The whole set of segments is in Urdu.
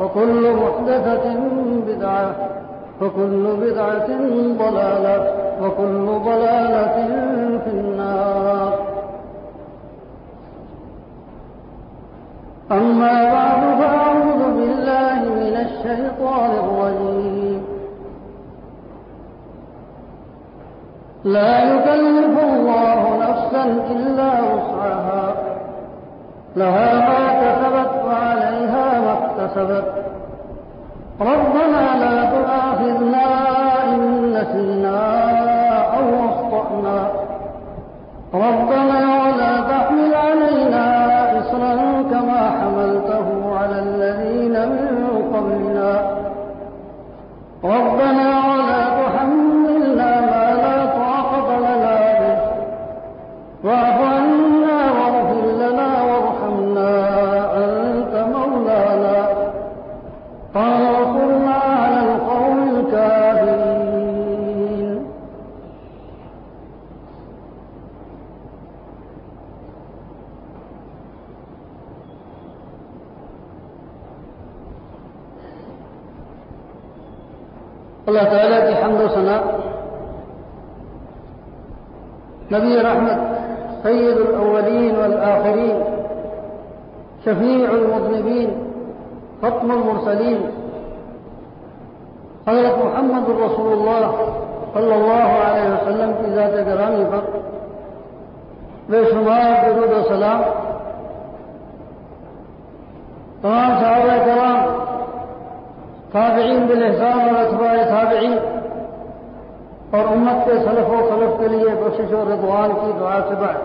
وكل محدثة بدعة وكل بدعة ضلالة وكل ضلالة في النار. أما بعد فأعوذ بالله من الشيطان الرجيم. لا يكلف الله نفسا إلا وسعها لها ما اكتسبت ربنا لا تؤاخذنا إن نسينا أو أخطأنا. ربنا اور امت کے سلف و خلف کے لیے کوشش و رضوان کی دعا سے بعد۔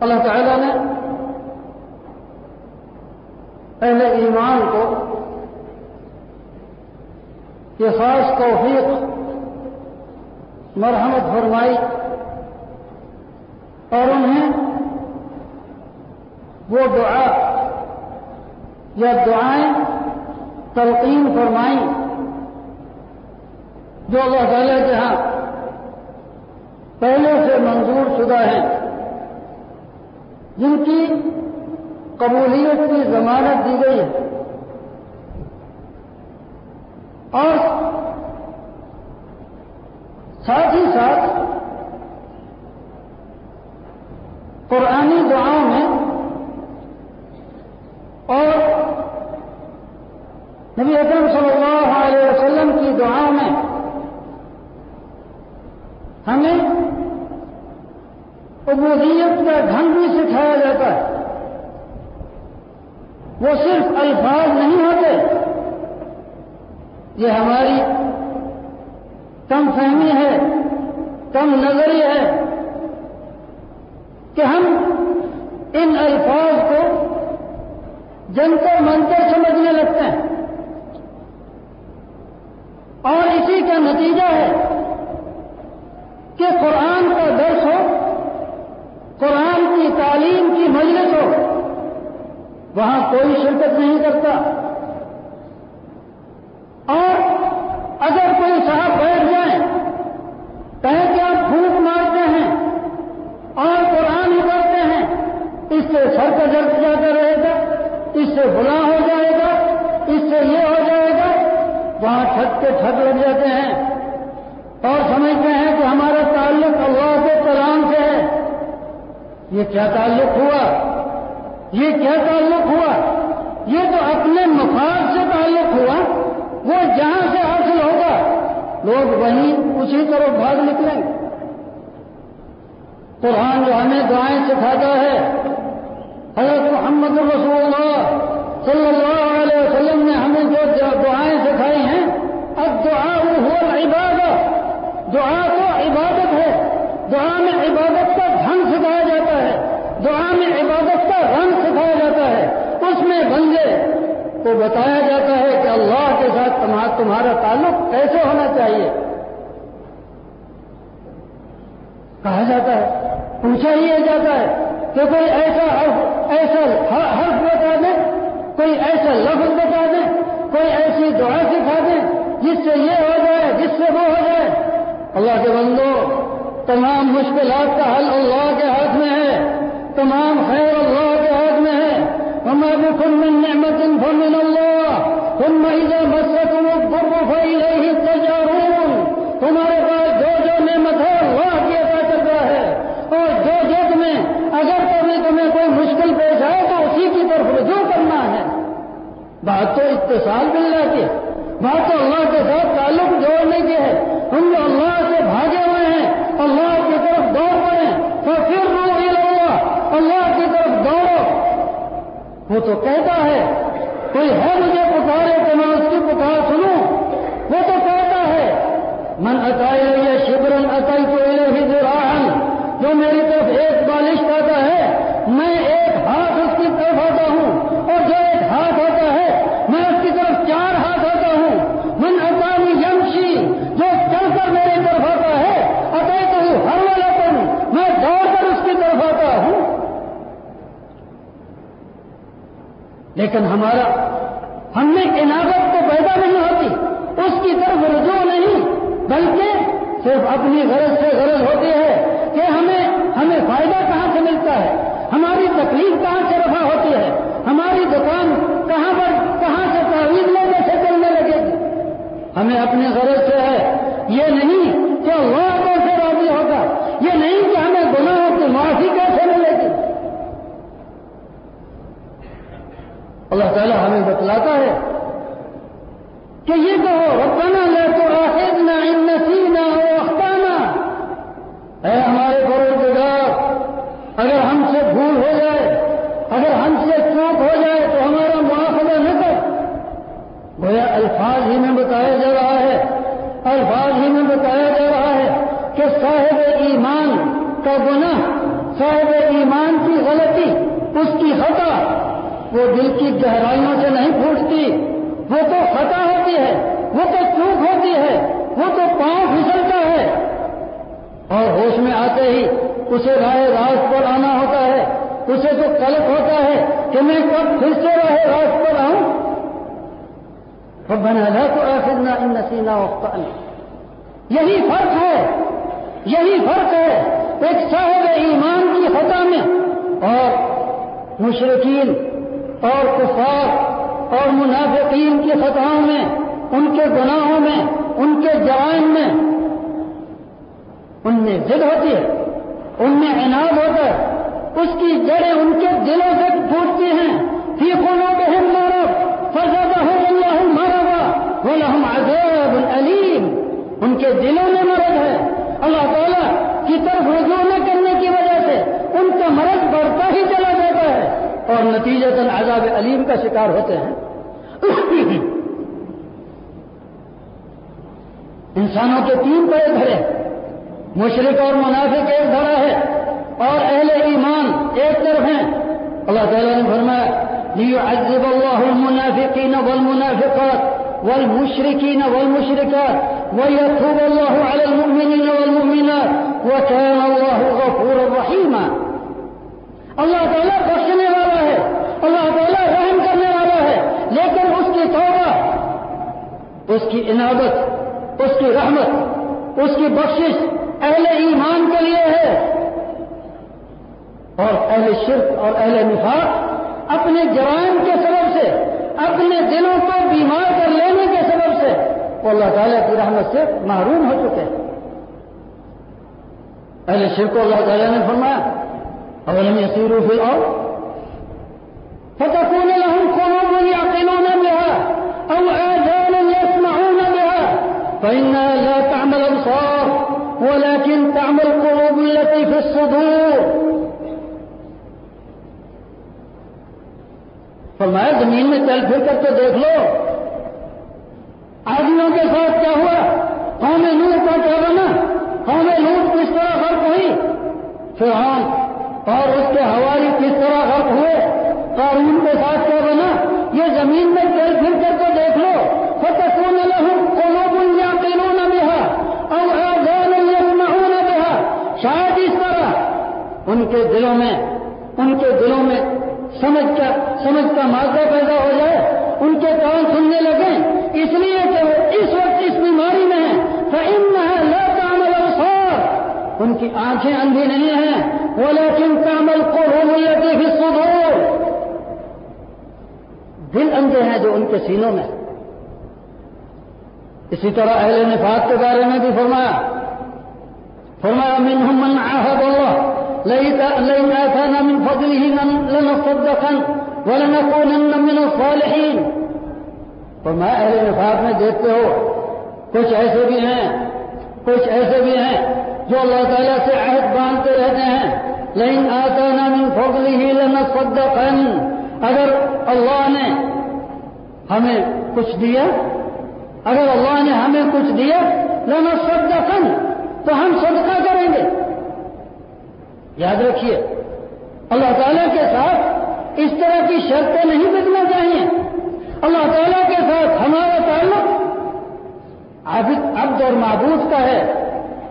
اللہ تعالیٰ نے اہل ایمان کو یہ خاص توفیق، مرحمت فرمائی۔ اور انہیں وہ دعا یا دعائیں تلقین فرمائی جو اللہ تعالیٰ کے ہاں پہلے سے منظور شدہ ہیں، جن کی قبولیت کی ضمانت دی گئی ہے۔ اور ساتھ ہی ساتھ قرآنی دعاؤں میں اور نبی اکرم صلی اللہ علیہ وسلم کی دعاؤں میں ہمیں عبودیت کا ڈھنگ بھی سکھایا جاتا ہے۔ وہ صرف الفاظ نہیں ہوتے، یہ ہماری کم فہمی ہے، کم نظری ہے کہ ہم ان الفاظ کو جنتر منتر سمجھنے لگتے ہیں۔ اور اسی کا نتیجہ ہے کہ قرآن کا درس ہو، قرآن کی تعلیم کی مجلس ہو، وہاں کوئی شرکت نہیں کرتا۔ اور اگر کوئی صاحب بیٹھ جائیں کہیں کہ آپ پھوک مارتے ہیں اور قرآن اترتے ہیں اس سے جاتا رہے گا، اس سے بلا ہو جائے گا، اس سے یہ ہو جائے گا، وہاں چھت کے چھت لگ جاتے ہیں۔ اور سمجھتے ہیں کہ ہمارا تعلق اللہ کے کلام سے ہے۔ یہ کیا تعلق ہوا؟ یہ کیا تعلق ہوا؟ یہ تو اپنے مفاد سے تعلق ہوا، وہ جہاں سے حاصل ہوگا۔ لوگ وہیں اسی طرح بھاگ نکلیں۔ قرآن جو ہمیں دعائیں سکھاتا ہے حضرت محمد رسول اللہ صلی اللہ علیہ وسلم نے ہمیں جو دعائیں سکھائی ہیں، اب دعا وہ عبادت دعا تو عبادت ہے۔ دعا میں عبادت کا ڈھنگ سکھایا جاتا ہے۔ دعا میں عبادت کا رنگ سکھایا جاتا ہے۔ اس میں بندے کو بتایا جاتا ہے کہ اللہ کے ساتھ تمہارا تعلق کیسے ہونا چاہیے۔ کہا جاتا ہے، پوچھا ہی جاتا ہے۔ کہ کوئی ایسا ایسا حرف بتا دے، کوئی ایسا لفظ بتا دے، کوئی ایسی دعا سکھا دے، جس سے یہ ہو جائے، جس سے وہ ہو جائے۔ اللہ کے بندو، تمام مشکلات کا حل اللہ کے ہاتھ میں ہے۔ تمام خیر اللہ کے ہاتھ میں ہے۔ ہمارے خن من نعمت فمن اللہ ثم اذا مسکم الضر فإليه تجارون تمہارے پاس جو جو نعمت ہے اللہ کی عطا کر رہا ہے اور جو جو تمہیں اگر کبھی تمہیں کوئی مشکل پیش آئے تو اسی کی طرف رجوع کرنا ہے بات تو اتصال ملنے کی بات تو اللہ کے ساتھ تعلق جوڑنے کی ہے۔ ہم جو اللہ سے بھاگے ہوئے ہیں، اللہ کی طرف دوڑ پڑے تو پھر رو اللہ اللہ کی طرف دوڑو۔ وہ تو کہتا ہے، کوئی ہے مجھے پکارے تو میں اس کی پکار سنوں وہ تو کہتا ہے، من اتائی شبرن اتائی کو ہی دراہن جو میری طرف ایک بالش آتا ہے، میں ایک ہاتھ اس کی طرف آتا ہوں اور جو ایک ہاتھ ہوتا ہے میں اس کی طرف چار ہاتھ آتا ہوں من اکانی یمشی جو چل کر میری طرف آتا ہے اتائی تو ہر والا ہوں میں دوڑ کر اس کی طرف آتا ہوں لیکن ہمارا ہم میں عناقت تو پیدا نہیں ہوتی اس کی طرف رجوع نہیں بلکہ صرف اپنی غرض سے غرض ہوتی ہے کہ ہمیں ہمیں فائدہ کہاں سے ملتا ہے ہماری تکلیف کہاں سے رفا ہوتی ہے ہماری دکان کہاں پر کہاں سے تعویذ لینے سے چلنے لگے گی ہمیں اپنے غرض سے ہے یہ نہیں کہ اللہ کیسے راضی ہوگا یہ نہیں کہ ہمیں گناہوں کی معافی کیسے ملے گی اللہ تعالیٰ ہمیں بتلاتا ہے کہ یہ کہو، ربنا لا تؤاخذنا ان نسینا او اخطانا اے ہمارے پروردگار، اگر ہم سے بھول ہو جائے، اگر ہم سے چوک ہو جائے تو ہمارا معافلہ نہ کر۔ گویا الفاظ ہی میں بتایا جا رہا ہے، الفاظ ہی میں بتایا جا رہا ہے کہ صاحب ایمان کا گناہ، صاحب ایمان کی غلطی، اس کی خطا وہ دل کی گہرائیوں سے نہیں پھوٹتی۔ وہ تو خطا ہوتی ہے، وہ تو چوک ہوتی ہے، وہ تو پاؤں پھسلتا ہے۔ اور ہوش میں آتے ہی اسے رائے راز پر آنا ہوتا ہے۔ اسے تو کلک ہوتا ہے کہ میں کب پھر سے راہ راز پر آؤں۔ بنا رہا تو آخر نہ ان نسینا یہی فرق ہے، یہی فرق ہے ایک صاحب ایمان کی خطا میں۔ اور مشرقین اور کفار اور منافقین کی خطاؤں میں، ان کے گناہوں میں، ان کے جرائم میں۔ ان میں ضد ہوتی ہے، ان میں عناد ہوتا ہے۔ اس کی جڑیں ان کے دلوں سے ٹوٹتی ہیں۔ فی قلوبہم مرض، فزادہم اللہ مرضا ولہم عذاب علیم ان کے دلوں میں مرض ہے۔ اللہ تعالیٰ کی طرف رجوع نہ کرنے کی وجہ سے ان کا مرض بڑھتا ہی اور نتیجہ عذاب علیم کا شکار ہوتے ہیں۔ انسانوں کے تین بڑے گھر مشرق اور منافق ایک دھڑا ہے اور اہل ایمان ایک طرف ہیں۔ اللہ تعالیٰ نے فرمایا، ليعذب الله المنافقين والمنافقات والمشركين والمشركات ويتوب الله على المؤمنين والمؤمنات وكان الله غفورا رحيما۔ اللہ تعالیٰ بخشنے والا ہے اللہ تعالیٰ رحم کرنے والا ہے لیکن اس کی توبہ اس کی عنابت اس کی رحمت، اس کی بخشش اہل ایمان کے لیے ہے۔ اور اہل شرک اور اہل نفاق اپنے جرائم کے سبب سے، اپنے دلوں کو بیمار کر لینے کے سبب سے وہ اللہ تعالیٰ کی رحمت سے محروم ہو چکے ہیں۔ اہل شرک کو اللہ تعالیٰ نے فرمایا، اولم يسيروا في الأرض فتكون لهم قلوب يعقلون بها، أو فإنها لا تعمل أبصار ولكن تعمل القلوب التي في الصدور. فرمایا، زمین میں چل پھر کر تو دیکھ لو۔ آدمیوں کے ساتھ کیا ہوا؟ قوم نور کا کیا بنا قوم نور کس طرح فرق ہوئی؟ فرعون۔ اور اس کے حوالی کس طرح فرق ہوئے؟ قارون کے ساتھ کیا بنا یہ زمین میں چل پھر کر تو دیکھ لو۔ فتکون ان کے دلوں میں، ان کے دلوں میں سمجھ کا سمجھ کا مادہ پیدا ہو جائے، ان کے کان سننے لگے اس لیے کہ وہ اس وقت اس بیماری میں ہیں، فإنها لا تعمل الأبصار۔ ان کی آنکھیں اندھی نہیں ہیں، ولكن تعمل قلوب التي في الصدور۔ دل اندھے ہیں جو ان کے سینوں میں۔ اسی طرح اہل نفاق کے بارے میں بھی فرمایا۔ فرمایا، منهم من عاهد الله۔ لئن آتانا من فضله لنصدقن ولنكونن من الصالحين. فرمایا، اہل نفاق میں دیکھتے ہو، کچھ ایسے بھی ہیں، کچھ ایسے بھی ہیں جو اللہ تعالیٰ سے عہد باندھتے رہتے ہیں۔ لیکن آتانا من فضله ہی لنا اگر اللہ نے ہمیں کچھ دیا، اگر اللہ نے ہمیں کچھ دیا لنا صدقن تو ہم صدقہ کریں گے۔ یاد رکھیے، اللہ تعالیٰ کے ساتھ اس طرح کی شرطیں نہیں بدلنا چاہیے۔ اللہ تعالیٰ کے ساتھ ہمارا تعلق عبد اور معبود کا ہے۔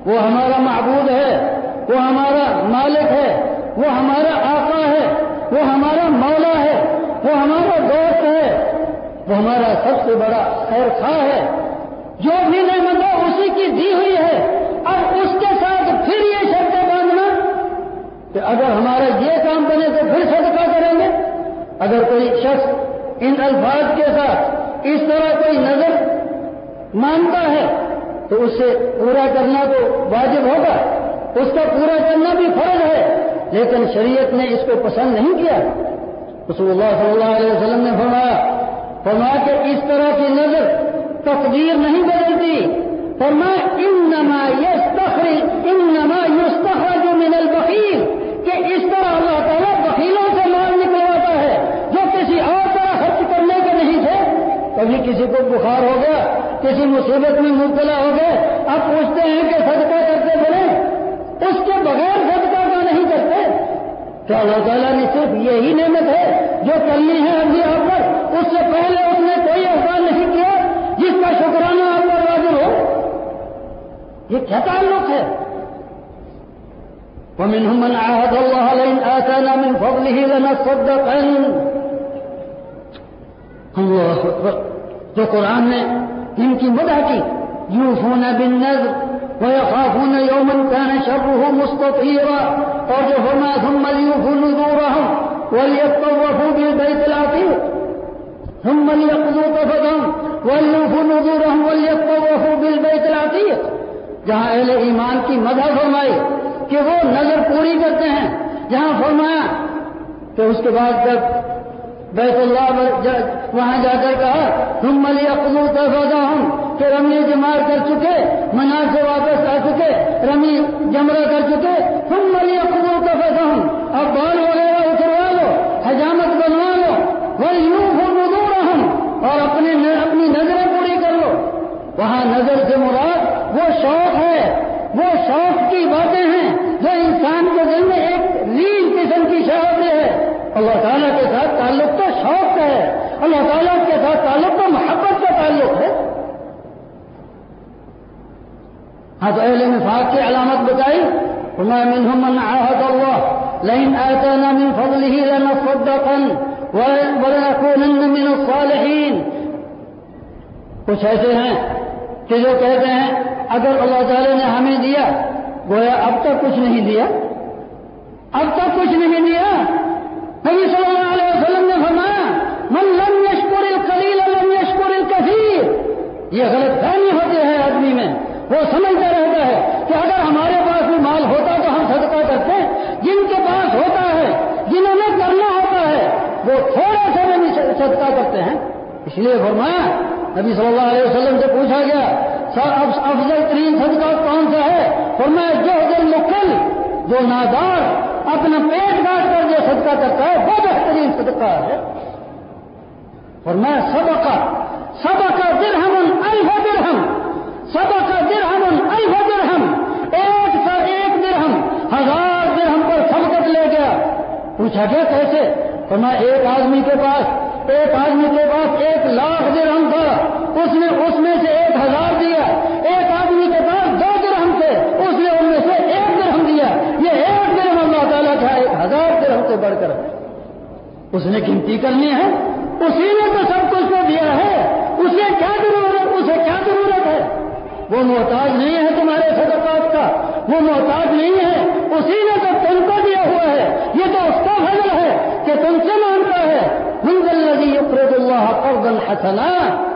وہ ہمارا معبود ہے، وہ ہمارا مالک ہے، وہ ہمارا آقا ہے، وہ ہمارا مولا ہے، وہ ہمارا دوست ہے۔ وہ ہمارا سب سے بڑا خیر خواہ ہے۔ جو بھی نعمت اسی کی دی ہوئی ہے اور اس کے ساتھ پھر یہ شرطیں باندھنا کہ اگر ہمارا یہ کام بنے تو پھر صدقہ کریں گے؟ اگر کوئی شخص ان الفاظ کے ساتھ اس طرح کوئی نظر مانتا ہے تو اس سے پورا کرنا تو واجب ہوگا، اس کا پورا کرنا بھی فرض ہے، لیکن شریعت نے اس کو پسند نہیں کیا۔ رسول اللہ صلی اللہ علیہ وسلم نے فرمایا فرمایا کہ اس طرح کی نظر تقدیر نہیں بدلتی۔ فرمایا ان نما یس تخری ان جو من البخیل۔ کہ اس طرح اللہ تعالیٰ بخیلوں سے مال نکلواتا ہے۔ جو کسی اور طرح خرچ کرنے کے نہیں تھے، کبھی کسی کو بخار ہو گیا، کسی مصیبت میں مبتلا ہو گئے، اب پوچھتے ہیں کہ صدقہ کرتے بنے اس کے بغیر صدقہ کا نہیں کرتے۔ کیا اللہ تعالیٰ نے صرف یہی نعمت ہے جو کرنی ہے ابھی آپ پر۔ اس سے پہلے اس نے کوئی احسان نہیں کیا جس کا شکرانہ آپ پر واضح ہو۔ یہ کیا تعلق ہے؟ ومنهم من عاهد الله لئن آتانا من فضله لنصدقن. اللہ اکبر جو قرآن نے ان کی مدح کی یوفون بالنذر ويخافون يوما كان شره مستطيرا فرمایا ثم ليوفوا نذورهم وليطوفوا بالبيت العتيق ثم ليقضوا تفثهم وليوفوا نذورهم وليطوفوا بالبيت العتيق جہاں اہل ایمان کی مدح فرمائی کہ وہ نظر پوری کرتے ہیں۔ جہاں فرمایا کہ اس کے بعد جب بیت اللہ وہاں جا کر کہا تم ملی اقلو تفاظہ ہوں کہ رمی جمار کر چکے، منار سے واپس آ چکے، رمی جمرہ کر چکے تم ملی اقلو تفاظہ ہوں اب بال وغیرہ اتروا لو، حجامت بنوا لو وہ یوں ہو ہوں اور اپنے اپنی نظریں پوری کر لو۔ وہاں نظر سے مراد وہ شوق ہے، وہ شوق اللہ تعالیٰ کے ساتھ تعلق تو شوق کا ہے۔ اللہ تعالیٰ کے ساتھ تعلق تو محبت کا تعلق ہے۔ ہاں تو اہل نفاق کی علامت بتائی، وما منهم من عاهد الله، لئن آتانا من فضله لنصدقن ولنكونن من الصالحين۔ کچھ ایسے ہیں کہ جو کہتے ہیں، اگر اللہ تعالی نے ہمیں دیا، گویا اب تک کچھ نہیں دیا۔ اب تک کچھ نہیں دیا۔ نبی صلی اللہ علیہ وسلم نے فرمایا، من لم يشکر القلیل، لم يشکر الكثیر یہ غلط فہمی ہوتی ہے آدمی میں۔ وہ سمجھتا رہتا ہے کہ اگر ہمارے پاس بھی مال ہوتا تو ہم صدقہ کرتے۔ جن کے پاس ہوتا ہے، جنہوں نے کرنا ہوتا ہے، وہ تھوڑا سا بھی صدقہ کرتے ہیں۔ اس لیے فرمایا، نبی صلی اللہ علیہ وسلم سے پوچھا گیا افضل ترین صدقہ کون سا ہے؟ فرمایا، جو دل مکل، جو نادار اپنا پیٹ کاٹ کر جو صدقہ کرتا ہے وہ بہترین صدقہ ہے۔ فرمایا سب کا سب کا درہم الف درہم سب کا درہم الف درہم۔ ایک سا ایک درہم، ہزار درہم پر سبقت لے گیا۔ پوچھا گیا، کیسے؟ تو میں ایک آدمی کے پاس، ایک آدمی کے پاس ایک لاکھ درہم تھا۔ اس نے اس میں سے ایک ہزار دیا۔ ایک ہزار درہم سے بڑھ کر۔ اس نے گنتی کرنی ہے۔ اسی نے تو سب کچھ کو دیا ہے۔ اسے کیا ضرورت؟ اسے کیا ضرورت ہے؟ وہ محتاج نہیں ہے تمہارے صدقات کا۔ وہ محتاج نہیں ہے۔ اسی نے تو تم کو دیا ہوا ہے۔ یہ تو اس کا فضل ہے کہ تم سے مانتا ہے۔ منزل لگی اقرد اللہ قرضا حسنا۔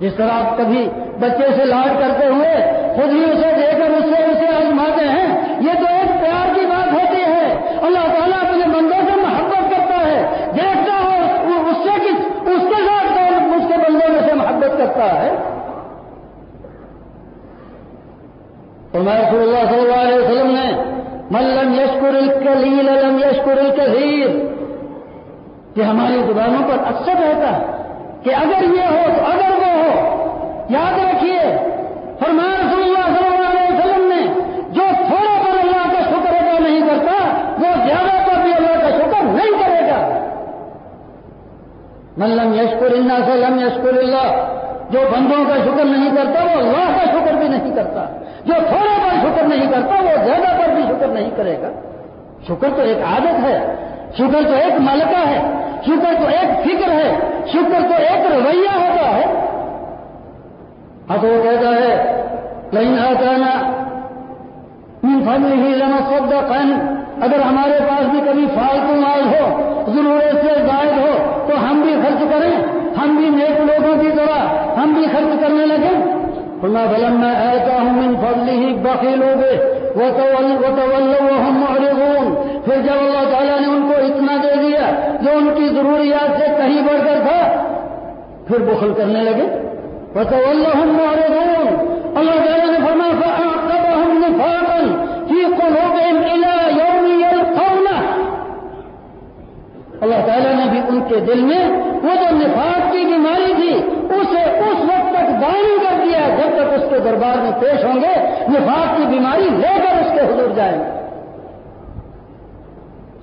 جس طرح آپ کبھی بچے سے لاڈ کرتے ہوئے خود ہی اسے دے کر اس سے اسے آزماتے ہیں، یہ تو ایک پیار کی بات اللہ تعالیٰ اپنے بندوں سے محبت کرتا ہے، دیکھتا ہو اس سے اس کے ساتھ اس کے بندوں میں سے محبت کرتا ہے؟ رسول اللہ صلی اللہ علیہ وسلم نے ملم یشکر الکلیل، لم یشکر الکثیر، یہ ہماری زبانوں پر اکثر رہتا ہے کہ اگر یہ ہو تو اگر وہ ہو، یاد رکھیے، فرمایا رسول اللہ صلی اللہ علیہ وسلم نے جو تھوڑا پر اللہ کا شکر ادا نہیں کرتا وہ زیادہ پر بھی اللہ کا شکر نہیں کرے گا ملم یشکر اللہ سے لم یشکر اللہ۔ جو بندوں کا شکر نہیں کرتا، وہ اللہ کا شکر بھی نہیں کرتا۔ جو تھوڑا پر شکر نہیں کرتا، وہ زیادہ پر بھی شکر نہیں کرے گا۔ شکر تو ایک عادت ہے، شکر تو ایک ملکہ ہے، شکر تو ایک فکر ہے، شکر تو ایک رویہ ہوتا ہے۔ اب وہ کہتا ہے کہیں آتا نا ہی لنا سب اگر ہمارے پاس بھی کبھی فالتو مال ہو، ضرورت سے زائد ہو، تو ہم بھی خرچ کریں۔ ہم بھی نیک لوگوں کی طرح ہم بھی خرچ کرنے لگیں۔ فما فلما آتاهم من فضله بخلوا به وتولوا وهم معرضون۔ پھر جب اللہ تعالیٰ نے ان کو اتنا دے دیا جو ان کی ضروریات سے کہیں بڑھ کر تھا، پھر بخل کرنے لگے۔ وتولهم معرضون۔ اللہ تعالیٰ نے فرما في قلوبهم إلى يوم يلقونه اللہ تعالیٰ نے بھی ان کے دل میں وہ جو نفاق کی بیماری تھی، اسے اس وقت تک دائیں کر دیا جب تک اس کے دربار میں پیش ہوں گے، نفاق کی بیماری لے کر اس کے حضور جائیں۔ گے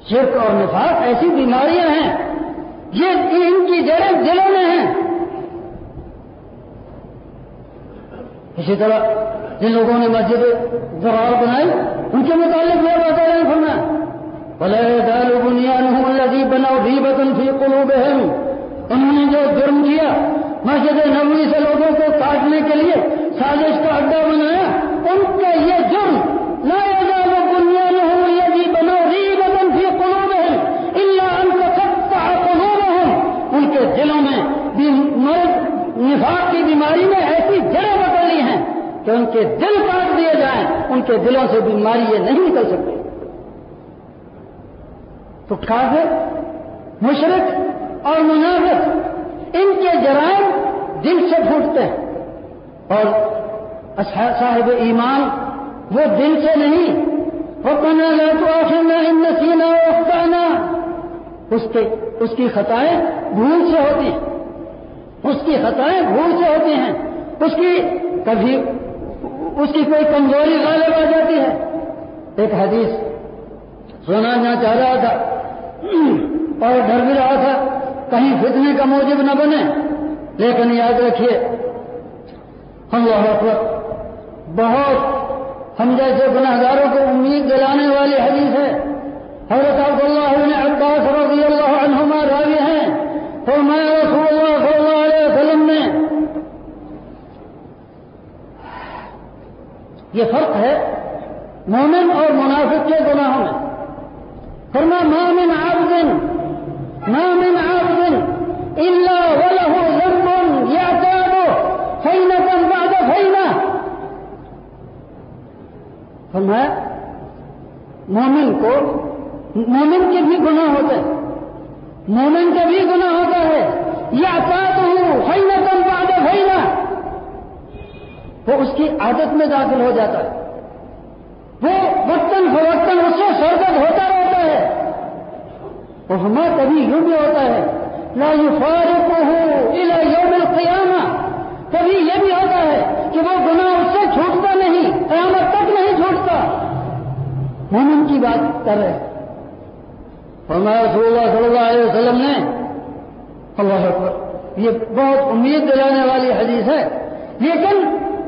شرک اور نفاق ایسی بیماریاں ہیں، یہ ان کی جڑیں دلوں میں ہیں۔ اسی طرح جن لوگوں نے مسجد زرار بنائی، ان کے متعلق یہ بتا رہے ہیں فرمایا بھلے دال بنیاد الذي بناؤ بھی بتن تھی قلوبهم۔ انہوں نے جو جرم کیا، مسجد نبوی سے لوگوں کو کاٹنے کے لیے سازش کا اڈا بنایا، ان کا یہ جرم لا کہ ان کے دل کاٹ دیے جائیں، ان کے دلوں سے بیماری یہ نہیں نکل سکتی۔ تو کافر مشرق اور منافق، ان کے جرائم دل سے پھوٹتے ہیں۔ اور صاحب ایمان، وہ دل سے نہیں۔ وہ کہنا لے تو آخر میں ان نسینا اختانا اس کے، اس کی خطائیں بھول سے ہوتی ہیں۔ اس کی خطائیں بھول سے ہوتی ہیں۔ اس کی کبھی اس کی کوئی کمزوری غالب آ جاتی ہے۔ ایک حدیث سنا چاہ رہا تھا۔ اور ڈر بھی رہا تھا۔ کہیں فتنے کا موجب نہ بنے۔ لیکن یاد رکھیے ہم اکبر، بہت ہم جیسے گناہگاروں کو امید دلانے والی حدیث ہے۔ حضرت اللہ نے عباس رضی اللہ عنہما راوی ہیں۔ تو میں رسول اللہ صلی اللہ علیہ وسلم نے یہ فرق ہے مومن اور منافق کے گناہوں میں۔ فرما مومن عبد مومن عبد الا وله ذنب يعتاد فينة بعد فينة۔ فرمایا مومن کو، مومن کے بھی گناہ ہوتے ہیں۔ مومن کا بھی گناہ ہوتا ہے۔ یہ اطاعت ہوں فینتن بعد فینا وہ اس کی عادت میں داخل ہو جاتا ہے۔ وہ وقتاً فوقتاً اس سے سرگرد ہوتا رہتا ہے۔ اور ہمارا کبھی یوں بھی ہوتا ہے، لا يفارق ہوں الى یوم القیامہ۔ کبھی یہ بھی ہوتا ہے کہ وہ گناہ اس سے چھوٹتا نہیں، قیامت تک نہیں چھوٹتا۔ مومن کی بات کر رہے فرمایا رسول اللہ صلی اللہ علیہ وسلم نے، اللہ اکبر، یہ بہت امید دلانے والی حدیث ہے۔ لیکن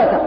ذكر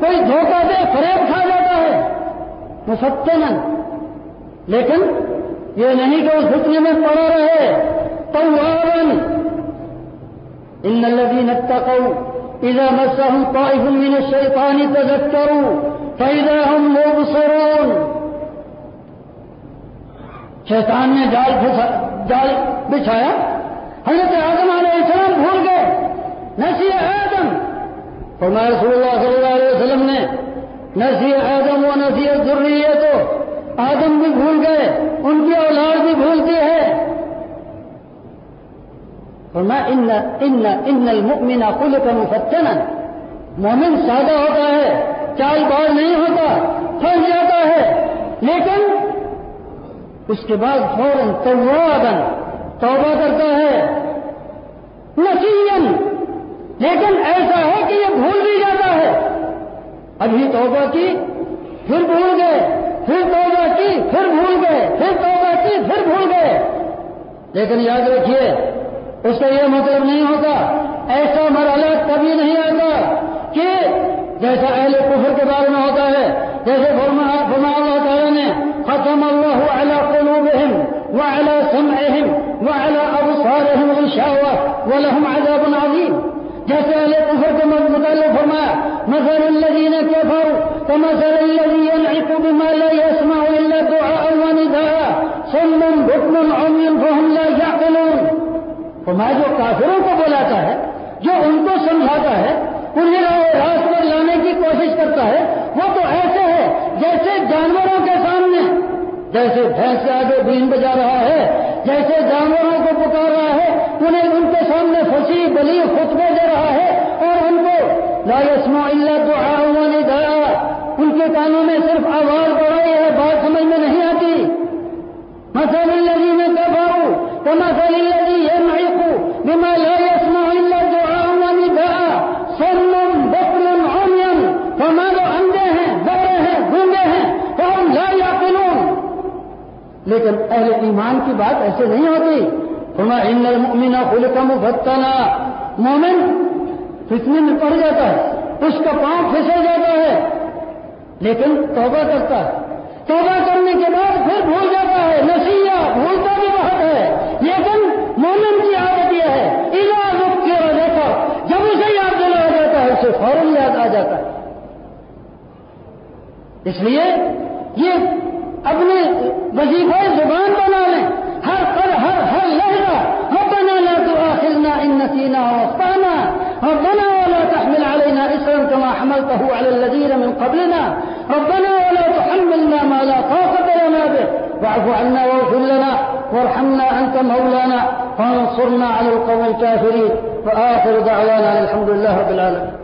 کوئی دھوکہ دے، فریب کھا جاتا ہے۔ مفتنا لیکن یہ نہیں کہ اس فتنے میں پڑا رہے۔ توابا ان الذين اتقوا اذا مسهم طائف من الشيطان تذكروا فاذا هم مبصرون۔ شیطان نے جال جال بچھایا۔ حضرت آدم علیہ السلام بھول گئے۔ نسی آدم۔ فرمایا رسول اللہ صلی اللہ علیہ وسلم نے نسی آدم و نسی ضروری ہے تو آدم بھی بھول گئے، ان کی اولاد بھی بھولتی ہے۔ فرمایا، ان ان ان المؤمن خلق مفتنا۔ مومن سادہ ہوتا ہے، چال بار نہیں ہوتا، پھنس جاتا ہے، لیکن اس کے بعد فوراً توبہ کرتا ہے۔ نسین لیکن ایسا ہے کہ یہ بھول بھی جاتا ہے۔ ابھی توبہ کی، پھر بھول گئے، پھر توبہ کی، پھر بھول گئے، پھر توبہ کی، پھر بھول گئے۔ لیکن یاد رکھیے، اس کا یہ مطلب نہیں ہوتا، ایسا مرحلہ کبھی نہیں آتا کہ جیسا اہل کفر کے بارے میں ہوتا ہے، جیسے فرما اللہ تعالیٰ نے، ختم اللہ على قلوبهم وعلى سمعهم وعلى ابصارهم غشاوة ولهم عذاب عظيم جیسے اہل کفر کے متعلق فرمایا، مثل الذين كفروا كمثل الذي ينعق بما لا يسمع الا دعاء ونداء، صم بكم عمي فهم لا يعقلون. فرمایا، جو کافروں کو بلاتا ہے، جو ان کو سمجھاتا ہے، انہیں راست پر لانے کی کوشش کرتا ہے، وہ تو ایسے ہے جیسے جانوروں کے سامنے جیسے بھینس کے آگے بین بجا رہا ہے، جیسے جانوروں کو پکار رہا ہے، انہیں ان کے سامنے پھنسی بلی، خطبے دے رہا ہے اور ان کو لا يسمع الا دعاء ونداء ان کے کانوں میں صرف آواز بڑھائی ہے، بات سمجھ میں نہیں آتی۔ مثل الذين كفروا كمثل الذي ينعق بما لا لیکن اہل ایمان کی بات ایسے نہیں ہوتی۔ فرما ان المؤمن خلق مفتنا. مومن فتنے میں پڑ جاتا ہے، اس کا پاؤں پھسل جاتا ہے، لیکن توبہ کرتا ہے۔ توبہ کرنے کے بعد پھر بھول جاتا ہے نسیہ بھولتا بھی بہت ہے، لیکن مومن کی عادت یہ ہے الا رخ کے دیکھا جب اسے یاد دلایا جاتا ہے، اسے فوراً یاد آ جاتا ہے۔ اس لیے یہ اپنے وظیفہ زبان بنا لیں ہر ہر ہر ہر لہجہ۔ ربنا لا تؤاخذنا إن نسينا وأخطأنا۔ ربنا ولا تحمل علينا إسرا كما حملته على الذين من قبلنا۔ ربنا ولا تحملنا ما لا طاقة لنا به۔ واعف عنا واغفر لنا وارحمنا أنت مولانا۔ فانصرنا على القوم الكافرين۔ وآخر دعوانا الحمد لله رب العالمين۔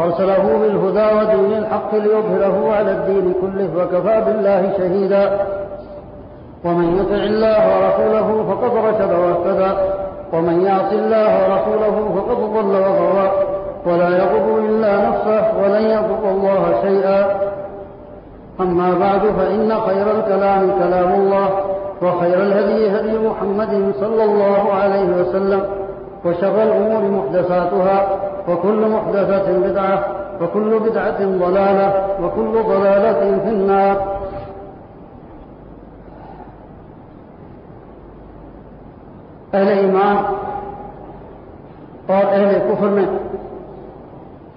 أرسله بالهدى ودين الحق ليظهره على الدين كله وكفى بالله شهيدا. ومن يطع الله ورسوله فقد رشد واهتدى. ومن يعص الله ورسوله فقد ضل وغوى ولا يغض إلا نفسه ولن يضر الله شيئا. أما بعد فإن خير الكلام كلام الله وخير الهدي هدي محمد صلى الله عليه وسلم وشر الأمور محدثاتها. وكل محدثة بدعة، وكل بدعة ضلالة، وكل ضلالة في النار. اہل ایمان اور اہل کفر میں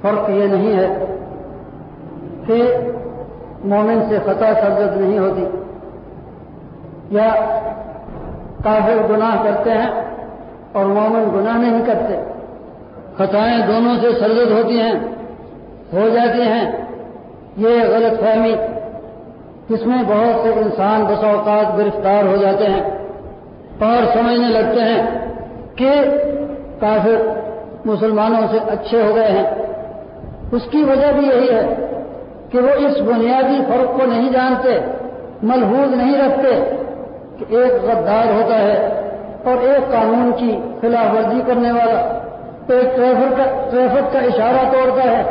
فرق یہ نہیں ہے کہ مومن سے خطا سرزد نہیں ہوتی یا کافر گناہ کرتے ہیں اور مومن گناہ نہیں کرتے۔ خطائیں دونوں سے سرزد ہوتی ہیں، ہو جاتی ہیں۔ یہ غلط فہمی۔ جس میں بہت سے انسان بس اوقات گرفتار ہو جاتے ہیں اور سمجھنے لگتے ہیں کہ کافر مسلمانوں سے اچھے ہو گئے ہیں۔ اس کی وجہ بھی یہی ہے کہ وہ اس بنیادی فرق کو نہیں جانتے، ملحوظ نہیں رکھتے کہ ایک غدار ہوتا ہے اور ایک قانون کی خلاف ورزی کرنے والا ایک ٹریفک کا اشارہ توڑتا ہے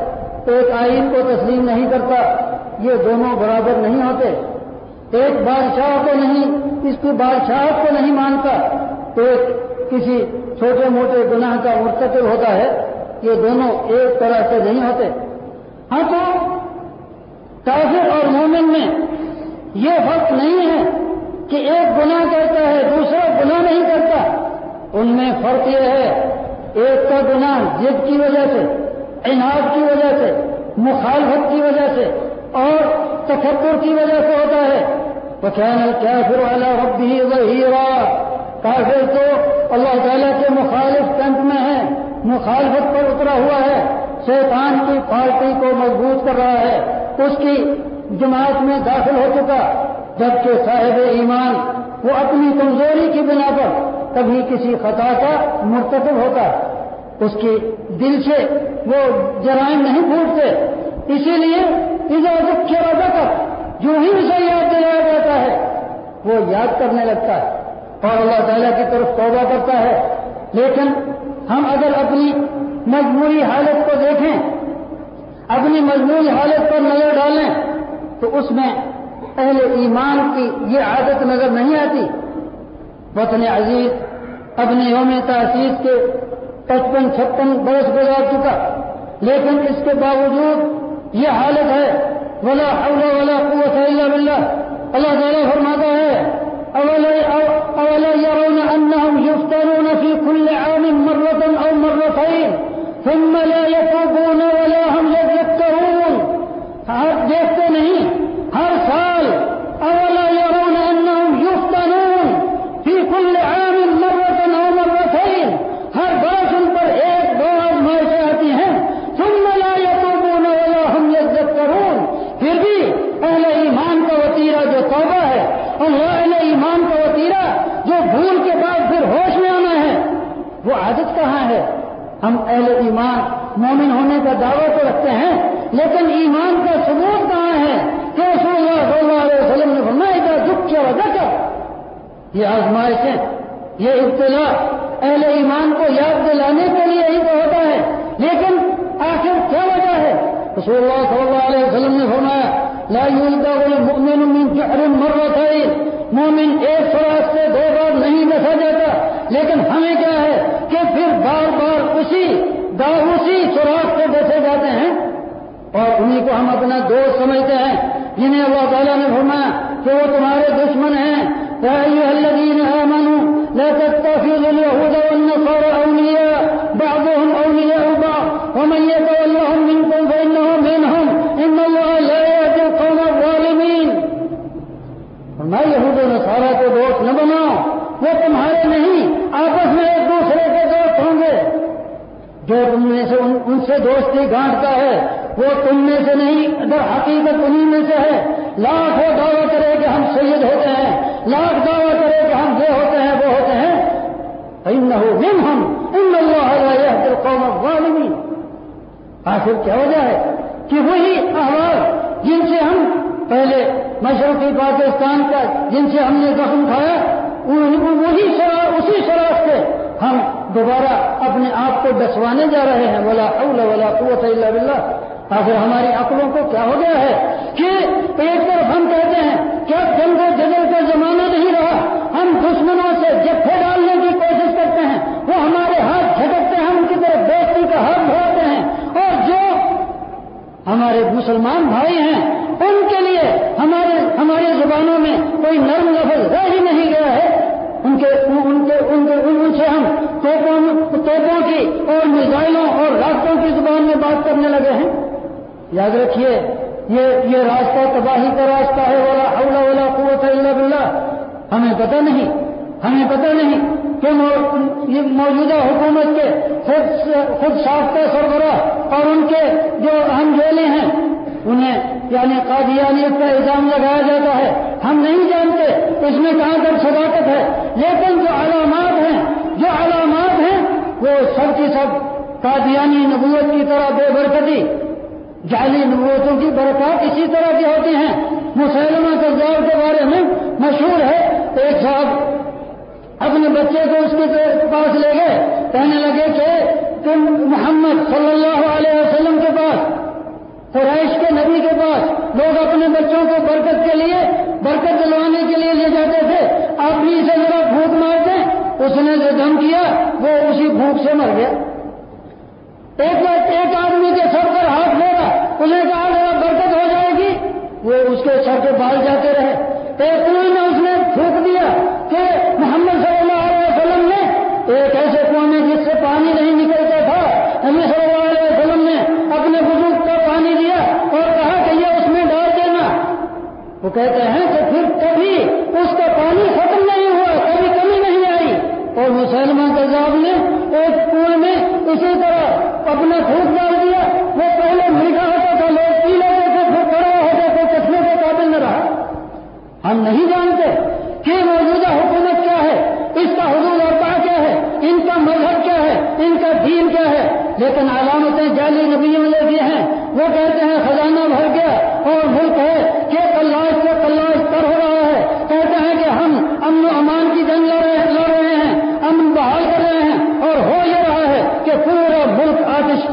ایک آئین کو تسلیم نہیں کرتا، یہ دونوں برابر نہیں ہوتے۔ ایک بادشاہ کو نہیں، اس کی بادشاہ کو نہیں مانتا ایک کسی چھوٹے موٹے گناہ کا مرتکب ہوتا ہے، یہ دونوں ایک طرح سے نہیں ہوتے۔ ہاں تو کافر اور مومن میں یہ فرق نہیں ہے کہ ایک گناہ کرتا ہے، دوسرا گناہ نہیں کرتا۔ ان میں فرق یہ ہے ایک کا گناہ جد کی وجہ سے انعد کی وجہ سے، مخالفت کی وجہ سے اور تکبر کی وجہ سے ہوتا ہے۔ وكان الكافر على ربه ظهيرا کافر تو اللہ تعالیٰ کے مخالف کنٹ میں ہے، مخالفت پر اترا ہوا ہے۔ شیطان کی پارٹی کو مضبوط کر رہا ہے۔ اس کی جماعت میں داخل ہو چکا، جبکہ صاحب ایمان وہ اپنی کمزوری کی بنا پر کبھی کسی خطا کا مرتکب ہوتا اس کی دل سے وہ جرائم نہیں پھوٹتے۔ اسی لیے اجازت رضا کر جو ہی اسے یاد دلایا جاتا ہے، وہ یاد کرنے لگتا ہے۔ اور اللہ تعالیٰ کی طرف توبہ کرتا ہے۔ لیکن ہم اگر اپنی مجموعی حالت کو دیکھیں، اپنی مجموعی حالت پر نظر ڈالیں، تو اس میں اہل ایمان کی یہ عادت نظر نہیں آتی۔ وطن عزیز اپنے یوم تحصیل کے پچپن چھپن برس گزار چکا۔ لیکن اس کے باوجود یہ حالت ہے، ولا حول ولا قوة إلا بالله الله تعالى فرماتا ہے أولا يرون أنهم يفتنون في كل عام مرة أو مرتين ثم لا يتوبون ولا هم يذكرون دیکھتے نہیں ہر سال اولا يرون أنهم يفتنون في كل عام مرة أو مرتين ہر برس ان پر ایک دو آزمائشیں آتی ہیں ثم لا يتوبون ولا هم يذكرون پھر بھی اہل ایمان کا وطیرہ جو توبہ ہے اور وہ اہل ایمان کا وطیرہ جو بھول کے بعد پھر ہوش میں آنا ہے وہ عادت کہاں ہے ہم اہل ایمان مومن ہونے کا دعویٰ تو رکھتے ہیں، لیکن ایمان کا ثبوت کہاں ہے؟ کہ رسول اللہ صلی اللہ علیہ وسلم نے فرمایا کا دکھ اور ادک یہ آزمائشیں، یہ ابتلا اہل ایمان کو یاد دلانے کے لیے ہی تو ہوتا ہے، لیکن آخر کیا وجہ ہے؟ رسول اللہ صلی اللہ علیہ وسلم نے فرمایا، لا المؤمن من جحر مرتين مومن ایک سوراخ سے دو بار نہیں بسا جاتا لیکن ہمیں کیا ہے کہ پھر بار بار اسی اسی اور انہیں کو ہم اپنا دوست سمجھتے ہیں۔ جنہیں اللہ تعالیٰ نے فرمایا کہ وہ تمہارے دشمن ہیں۔ الذين آمنوا لا تتخذوا اليهود والنصارى أولياء، بعضهم أولياء بعض۔ ومن يتولهم منكم فإنه منهم۔ إن الله لا يهدي القوم الظالمين۔ یہود و کو دوست نہ بناؤ۔ وہ تمہارے نہیں، آپس میں ایک دوسرے کے دوست ہوں گے۔ جو تم سے ان سے دوستی گانٹتا ہے وہ تم میں سے نہیں، اگر حقیقت انہیں میں سے ہے لاکھ وہ دعویٰ کرے کہ ہم سید ہوتے ہیں، لاکھ دعویٰ کرے کہ ہم یہ ہوتے ہیں، وہ ہوتے ہیں۔ نہ ہم ان اللہ قوم غالمی آخر کیا وجہ ہے کہ وہی احوال جن سے ہم پہلے مشرقی پاکستان کا جن سے ہم نے زخم کھایا وہی شراب اسی شراب سے ہم دوبارہ اپنے آپ کو ڈسوانے جا رہے ہیں۔ ولا اول ولا قوت الا باللہ آخر ہماری عقلوں کو کیا ہو گیا ہے کہ ایک طرف ہم کہتے ہیں کیا جنگ و جگل کا زمانہ نہیں رہا، ہم دشمنوں سے جتھے ڈالنے کی کوشش کرتے ہیں، وہ ہمارے ہاتھ جھٹکتے ہیں ان کی طرف دوستی کا ہاتھ بڑھاتے ہیں۔ اور جو ہمارے مسلمان بھائی ہیں، ان کے لیے ہمارے ہماری زبانوں میں کوئی نرم لفظ رہ ہی نہیں گیا ہے۔ ان کے ان کے ان کے ان سے ہم توپوں کی اور میزائلوں اور راستوں کی زبان میں بات کرنے لگے ہیں۔ یاد رکھیے، یہ یہ راستہ تباہی کا راستہ ہے والا اولا اولا قوت اللہ بلّہ ہمیں پتہ نہیں، ہمیں پتہ نہیں کہ موجودہ حکومت کے خود خود ساختہ سربراہ اور ان کے جو اہم جیلے ہیں، انہیں یعنی قادیانیت کا الزام لگایا جاتا ہے۔ ہم نہیں جانتے اس میں کہاں تک صداقت ہے، لیکن جو علامات ہیں، جو علامات ہیں، وہ سب کی سب قادیانی نبوت کی طرح بے برکتی جعلی نبوتوں کی برکات اسی طرح کی ہوتی ہیں۔ مسلمہ کردار کے بارے میں مشہور ہے، ایک صاحب اپنے بچے کو اس کے پاس لے گئے، کہنے لگے کہ تم محمد صلی اللہ علیہ وسلم کے پاس، قریش کے نبی کے پاس لوگ اپنے بچوں کو برکت کے لیے، برکت دلوانے کے لیے لے جاتے تھے۔ آپ بھی اسے ذرا بھوک مار دیں اس نے جو دم کیا، وہ اسی بھوک سے مر گیا۔ ایک ایک آدمی کے سر پر ہاتھ لے انہیں کہا ذرا برکت ہو جائے گی. وہ اس کے سر پہ بال جاتے رہے۔ ایک کنویں میں اس نے پھونک دیا کہ محمد صلی اللہ علیہ وسلم نے ایک ایسے کنویں میں جس سے پانی نہیں نکلتا تھا ہمیں صلی اللہ علیہ وسلم نے اپنے بزرگ کو پانی دیا اور کہا کہ یہ اس میں ڈال دینا۔ وہ کہتے ہیں کہ پھر کبھی اس کا پانی ختم نہیں ہوا، کبھی کمی نہیں آئی۔ اور مسلمان تجاب نے ایک کنویں میں اسی طرح اپنا تھوکنا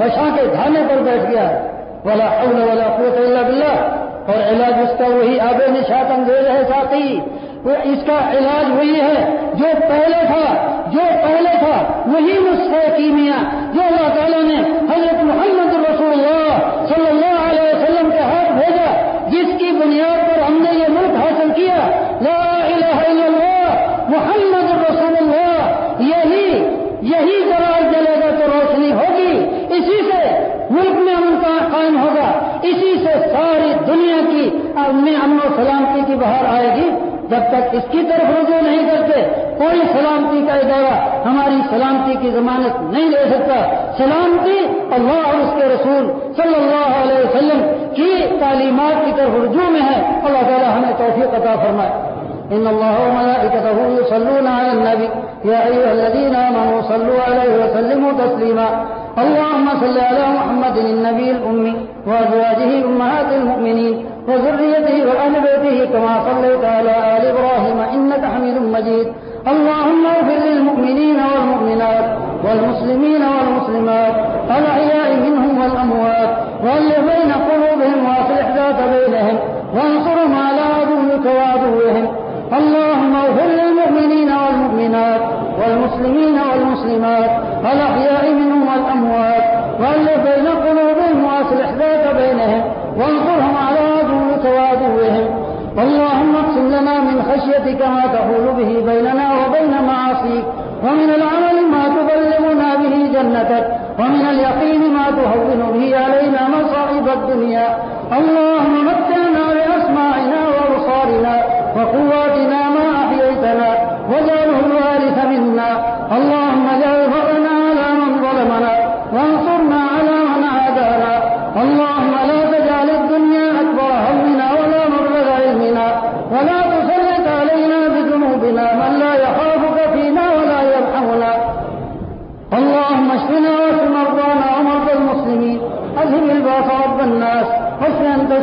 آتش کے دھانے پر بیٹھ گیا ہے۔ والا حول ولا قوت الا باللہ اور علاج اس کا وہی آب نشات انگیز ہے ساتھی اس کا علاج وہی ہے جو پہلے تھا، جو پہلے تھا، وہی نسخہ کیمیا جو اللہ تعالیٰ نے حضرت محمد رسول اللہ صلی اللہ علیہ وسلم کے ہاتھ بھیجا جس کی بنیاد پر ہم نے یہ ملک حاصل کیا لا الہ الا اللہ محمد رسول اللہ یہی یہی قرار جلے گا تو روشنی ہوگی اسی سے ملک میں امن کا قائم ہوگا اسی سے ساری دنیا کی امن و سلامتی کی بہار آئے گی جب تک اس کی طرف رجوع نہیں کرتے کوئی سلامتی کا ادارہ ہماری سلامتی کی ضمانت نہیں لے سکتا۔ سلامتی اللہ اور اس کے رسول صلی اللہ علیہ وسلم کی تعلیمات کی طرف رجوع میں ہے۔ اللہ تعالیٰ ہمیں توفیق عطا فرمائے۔ ان الله وملائكته يصلون على النبي يا ايها الذين امنوا صلوا عليه وسلموا تسليما اللهم صل على محمد النبي الأمي وأزواجه أمهات المؤمنين وذريته وأهل بيته كما صليت على آل إبراهيم إنك حميد مجيد اللهم اغفر للمؤمنين والمؤمنات والمسلمين والمسلمات الأحياء منهم والأموات والذ بين قلوبهم وأصلح ذات بينهم وانصرهم على عدوك وعدوهم اللهم اغفر للمؤمنين والمؤمنات والمسلمين والمسلمات الأحياء منهم والأموات والذ بين قلوبهم خشيتك ما تحول به بيننا وبين معاصيك. ومن العمل ما تبلغنا به جنتك. ومن اليقين ما تهون به علينا مصائب الدنيا. اللهم متعنا بأسماعنا وأبصارنا وقوة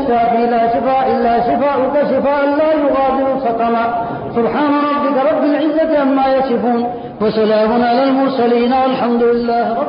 الشافي لا شفاء إلا شفاؤك شفاء لا يغادر سقما. سبحان ربك رب العزة عما يصفون وسلام على المرسلين والحمد لله رب